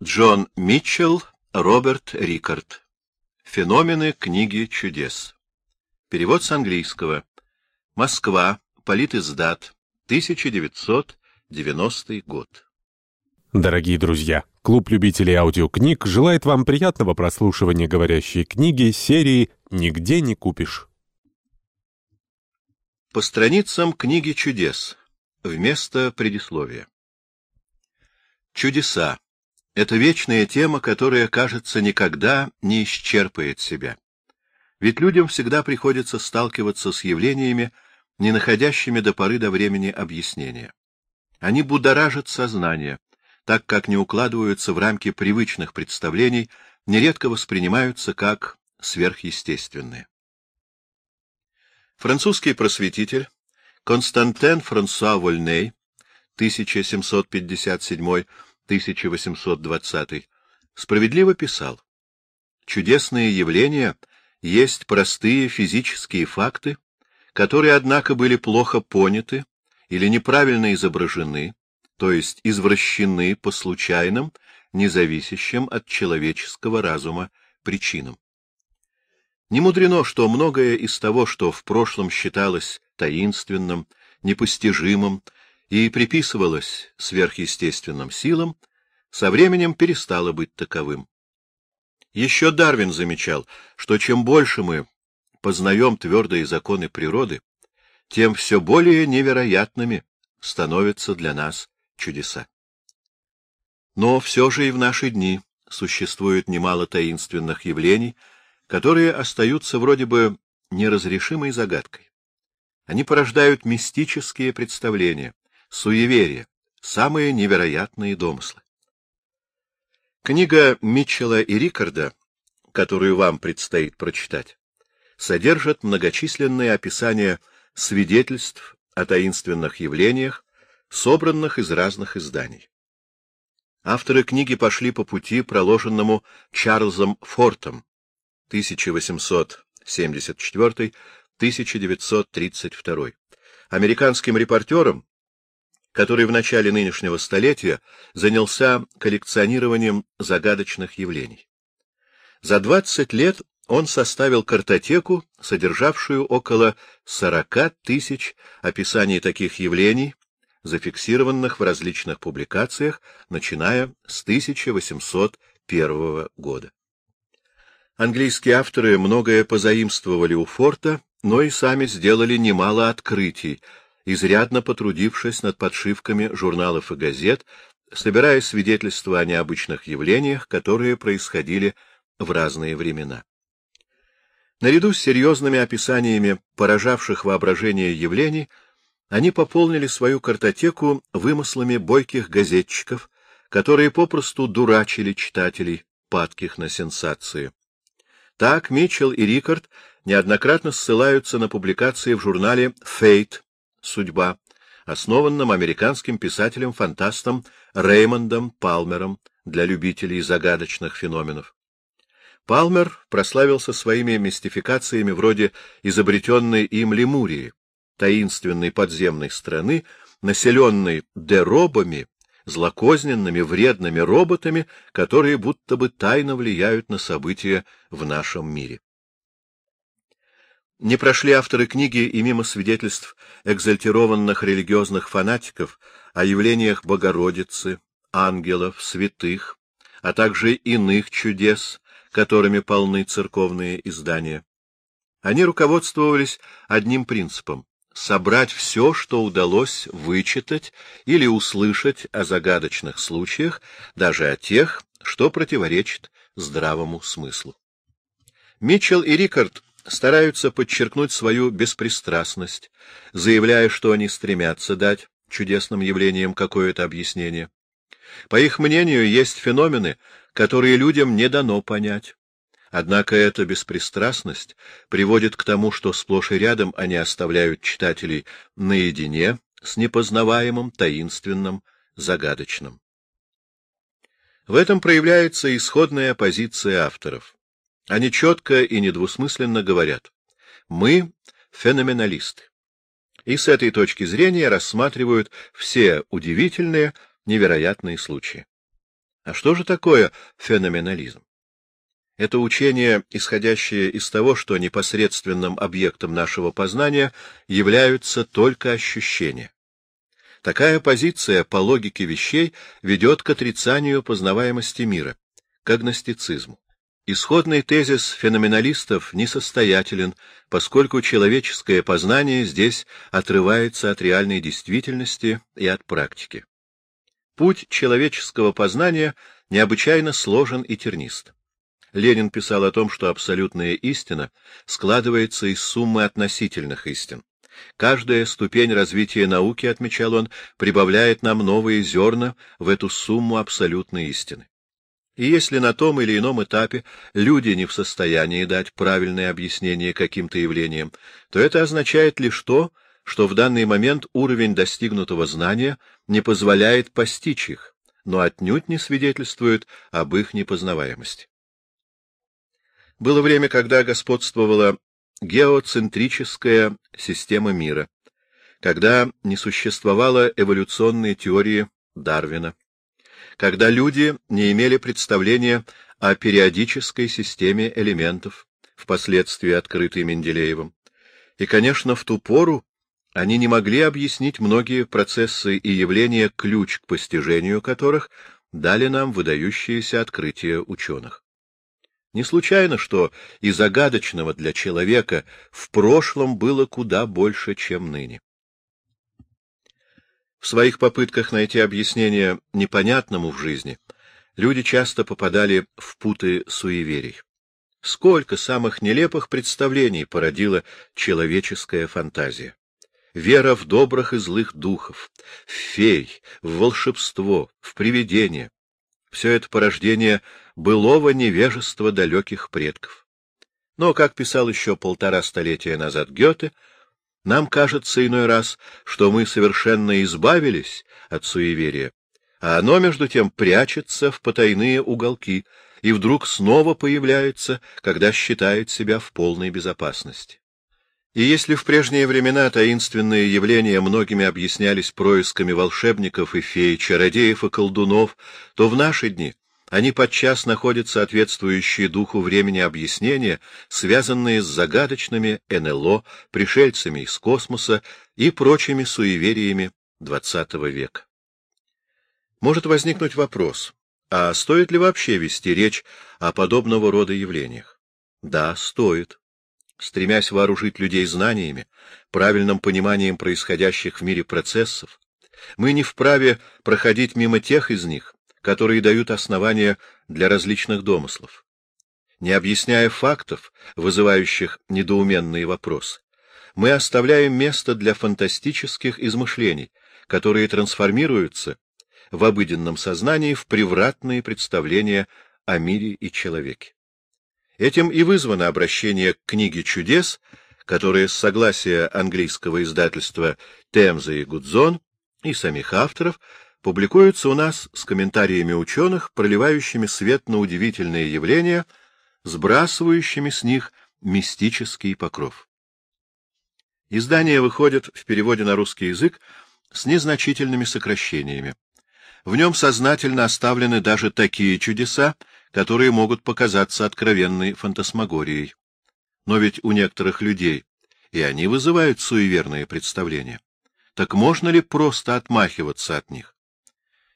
Джон Митчелл, Роберт Рикард. Феномены книги чудес. Перевод с английского. Москва. Политиздат. 1990 год. Дорогие друзья, клуб любителей аудиокниг желает вам приятного прослушивания говорящей книги серии «Нигде не купишь». По страницам книги чудес. Вместо предисловия. Чудеса. Это вечная тема, которая, кажется, никогда не исчерпает себя. Ведь людям всегда приходится сталкиваться с явлениями, не находящими до поры до времени объяснения. Они будоражат сознание, так как не укладываются в рамки привычных представлений, нередко воспринимаются как сверхъестественные. Французский просветитель Константин Франсуа Вольней 1757 1820, справедливо писал, «Чудесные явления есть простые физические факты, которые, однако, были плохо поняты или неправильно изображены, то есть извращены по случайным, независящим от человеческого разума причинам. Не мудрено, что многое из того, что в прошлом считалось таинственным, непостижимым, и приписывалось сверхъестественным силам, со временем перестало быть таковым. Еще Дарвин замечал, что чем больше мы познаем твердые законы природы, тем все более невероятными становятся для нас чудеса. Но все же и в наши дни существует немало таинственных явлений, которые остаются вроде бы неразрешимой загадкой. Они порождают мистические представления, суеверия, самые невероятные домыслы. Книга Митчелла и Рикарда, которую вам предстоит прочитать, содержит многочисленные описания свидетельств о таинственных явлениях, собранных из разных изданий. Авторы книги пошли по пути, проложенному Чарльзом Фортом 1874-1932, американским репортером, который в начале нынешнего столетия занялся коллекционированием загадочных явлений. За 20 лет он составил картотеку, содержавшую около 40 тысяч описаний таких явлений, зафиксированных в различных публикациях, начиная с 1801 года. Английские авторы многое позаимствовали у Форта, но и сами сделали немало открытий, изрядно потрудившись над подшивками журналов и газет, собирая свидетельства о необычных явлениях, которые происходили в разные времена. Наряду с серьезными описаниями поражавших воображение явлений, они пополнили свою картотеку вымыслами бойких газетчиков, которые попросту дурачили читателей, падких на сенсации. Так Митчелл и Рикард неоднократно ссылаются на публикации в журнале «Фейт» «Судьба», основанном американским писателем-фантастом Реймондом Палмером для любителей загадочных феноменов. Палмер прославился своими мистификациями вроде изобретенной им Лемурии, таинственной подземной страны, населенной деробами, злокозненными вредными роботами, которые будто бы тайно влияют на события в нашем мире. Не прошли авторы книги и мимо свидетельств экзальтированных религиозных фанатиков о явлениях Богородицы, ангелов, святых, а также иных чудес, которыми полны церковные издания. Они руководствовались одним принципом — собрать все, что удалось вычитать или услышать о загадочных случаях, даже о тех, что противоречит здравому смыслу. Митчелл и Рикард стараются подчеркнуть свою беспристрастность, заявляя, что они стремятся дать чудесным явлениям какое-то объяснение. По их мнению, есть феномены, которые людям не дано понять. Однако эта беспристрастность приводит к тому, что сплошь и рядом они оставляют читателей наедине с непознаваемым, таинственным, загадочным. В этом проявляется исходная позиция авторов. Они четко и недвусмысленно говорят «мы феноменалисты» и с этой точки зрения рассматривают все удивительные, невероятные случаи. А что же такое феноменализм? Это учение, исходящее из того, что непосредственным объектом нашего познания являются только ощущения. Такая позиция по логике вещей ведет к отрицанию познаваемости мира, к агностицизму. Исходный тезис феноменалистов несостоятелен, поскольку человеческое познание здесь отрывается от реальной действительности и от практики. Путь человеческого познания необычайно сложен и тернист. Ленин писал о том, что абсолютная истина складывается из суммы относительных истин. Каждая ступень развития науки, отмечал он, прибавляет нам новые зерна в эту сумму абсолютной истины. И если на том или ином этапе люди не в состоянии дать правильное объяснение каким-то явлениям, то это означает лишь то, что в данный момент уровень достигнутого знания не позволяет постичь их, но отнюдь не свидетельствует об их непознаваемости. Было время, когда господствовала геоцентрическая система мира, когда не существовало эволюционной теории Дарвина, когда люди не имели представления о периодической системе элементов, впоследствии открытой Менделеевым. И, конечно, в ту пору они не могли объяснить многие процессы и явления, ключ к постижению которых дали нам выдающиеся открытия ученых. Не случайно, что и загадочного для человека в прошлом было куда больше, чем ныне. В своих попытках найти объяснение непонятному в жизни люди часто попадали в путы суеверий. Сколько самых нелепых представлений породила человеческая фантазия. Вера в добрых и злых духов, в фей, в волшебство, в привидения. Все это порождение былого невежества далеких предков. Но, как писал еще полтора столетия назад Гёте, нам кажется иной раз, что мы совершенно избавились от суеверия, а оно, между тем, прячется в потайные уголки и вдруг снова появляется, когда считает себя в полной безопасности. И если в прежние времена таинственные явления многими объяснялись происками волшебников и фей, чародеев и колдунов, то в наши дни они подчас находят соответствующие духу времени объяснения, связанные с загадочными НЛО, пришельцами из космоса и прочими суевериями XX века. Может возникнуть вопрос, а стоит ли вообще вести речь о подобного рода явлениях? Да, стоит. Стремясь вооружить людей знаниями, правильным пониманием происходящих в мире процессов, мы не вправе проходить мимо тех из них, которые дают основания для различных домыслов. Не объясняя фактов, вызывающих недоуменные вопросы, мы оставляем место для фантастических измышлений, которые трансформируются в обыденном сознании в превратные представления о мире и человеке. Этим и вызвано обращение к книге чудес, которое с согласия английского издательства Темза и Гудзон и самих авторов публикуется у нас с комментариями ученых, проливающими свет на удивительные явления, сбрасывающими с них мистический покров. Издание выходит в переводе на русский язык с незначительными сокращениями. В нем сознательно оставлены даже такие чудеса, которые могут показаться откровенной фантасмагорией. Но ведь у некоторых людей и они вызывают суеверные представления. Так можно ли просто отмахиваться от них?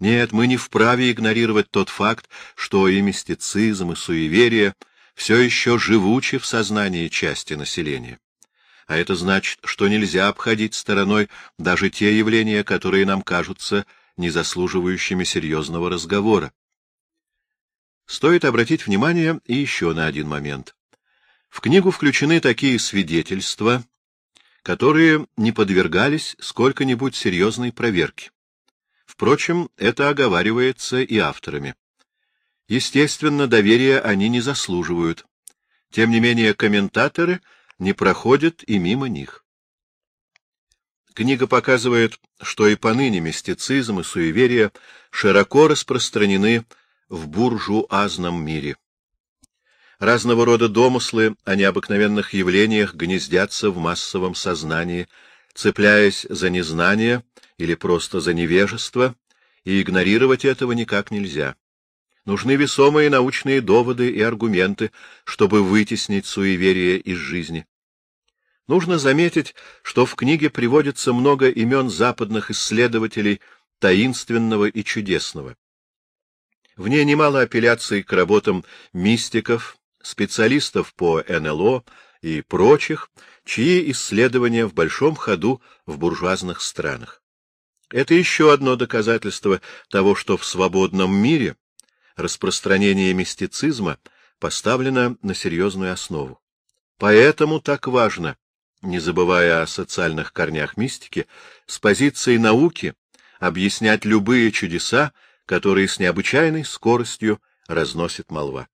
Нет, мы не вправе игнорировать тот факт, что и мистицизм, и суеверие все еще живучи в сознании части населения. А это значит, что нельзя обходить стороной даже те явления, которые нам кажутся не заслуживающими серьезного разговора. Стоит обратить внимание и еще на один момент. В книгу включены такие свидетельства, которые не подвергались сколько-нибудь серьезной проверке. Впрочем, это оговаривается и авторами. Естественно, доверия они не заслуживают. Тем не менее, комментаторы не проходят и мимо них. Книга показывает, что и поныне мистицизм и суеверия широко распространены в буржуазном мире. Разного рода домыслы о необыкновенных явлениях гнездятся в массовом сознании, цепляясь за незнание или просто за невежество, и игнорировать этого никак нельзя. Нужны весомые научные доводы и аргументы, чтобы вытеснить суеверие из жизни. Нужно заметить, что в книге приводится много имен западных исследователей таинственного и чудесного. В ней немало апелляций к работам мистиков, специалистов по НЛО и прочих, чьи исследования в большом ходу в буржуазных странах. Это еще одно доказательство того, что в свободном мире распространение мистицизма поставлено на серьезную основу. Поэтому так важно, не забывая о социальных корнях мистики, с позиции науки объяснять любые чудеса, которые с необычайной скоростью разносит молва.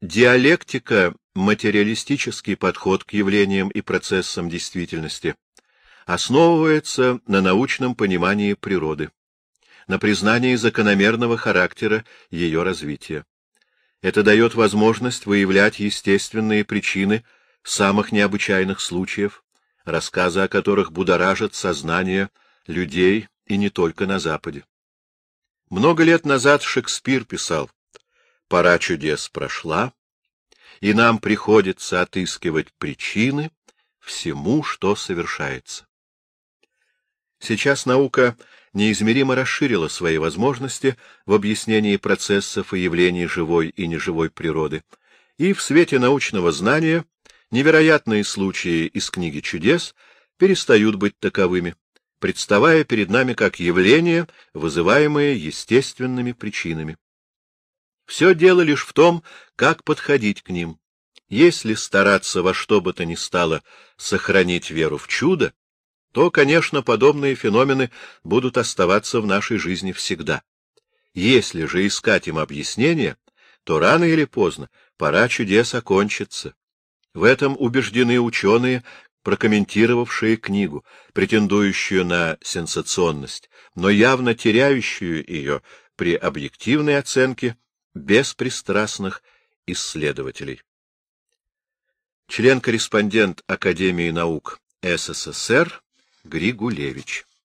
Диалектика — материалистический подход к явлениям и процессам действительности — основывается на научном понимании природы на признании закономерного характера ее развития. Это дает возможность выявлять естественные причины самых необычайных случаев, рассказы о которых будоражат сознание людей и не только на Западе. Много лет назад Шекспир писал «Пора чудес прошла, и нам приходится отыскивать причины всему, что совершается». Сейчас наука неизмеримо расширила свои возможности в объяснении процессов и явлений живой и неживой природы, и в свете научного знания невероятные случаи из книги чудес перестают быть таковыми, представая перед нами как явления, вызываемые естественными причинами. Все дело лишь в том, как подходить к ним. Если стараться во что бы то ни стало сохранить веру в чудо, то, конечно, подобные феномены будут оставаться в нашей жизни всегда. Если же искать им объяснение, то рано или поздно пора чудес окончится. В этом убеждены ученые, прокомментировавшие книгу, претендующую на сенсационность, но явно теряющую ее при объективной оценке беспристрастных исследователей. Член-корреспондент Академии наук СССР Григулевич